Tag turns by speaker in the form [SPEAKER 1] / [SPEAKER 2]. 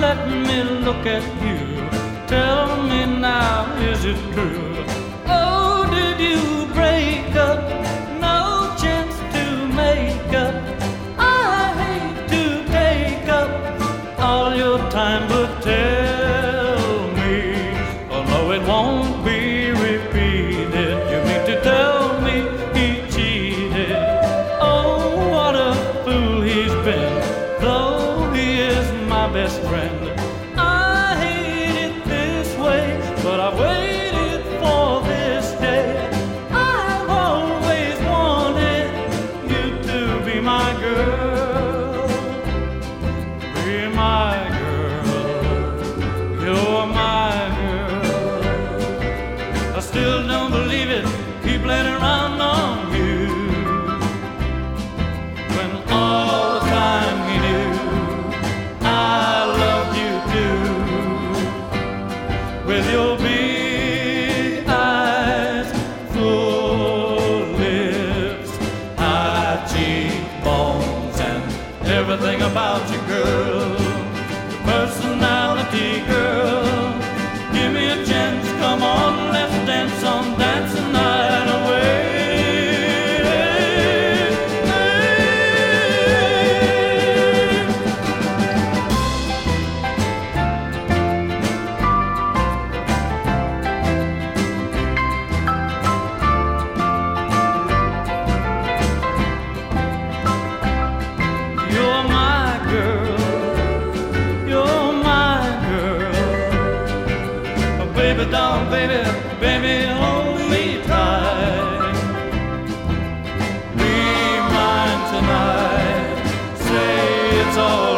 [SPEAKER 1] let me look at you. Tell me now, is it true? Oh, did you break up? No chance to make up. I hate to take up all your time, but tell. friend. with your big eyes, full lips, high cheekbones, and everything about you, girl. The person all.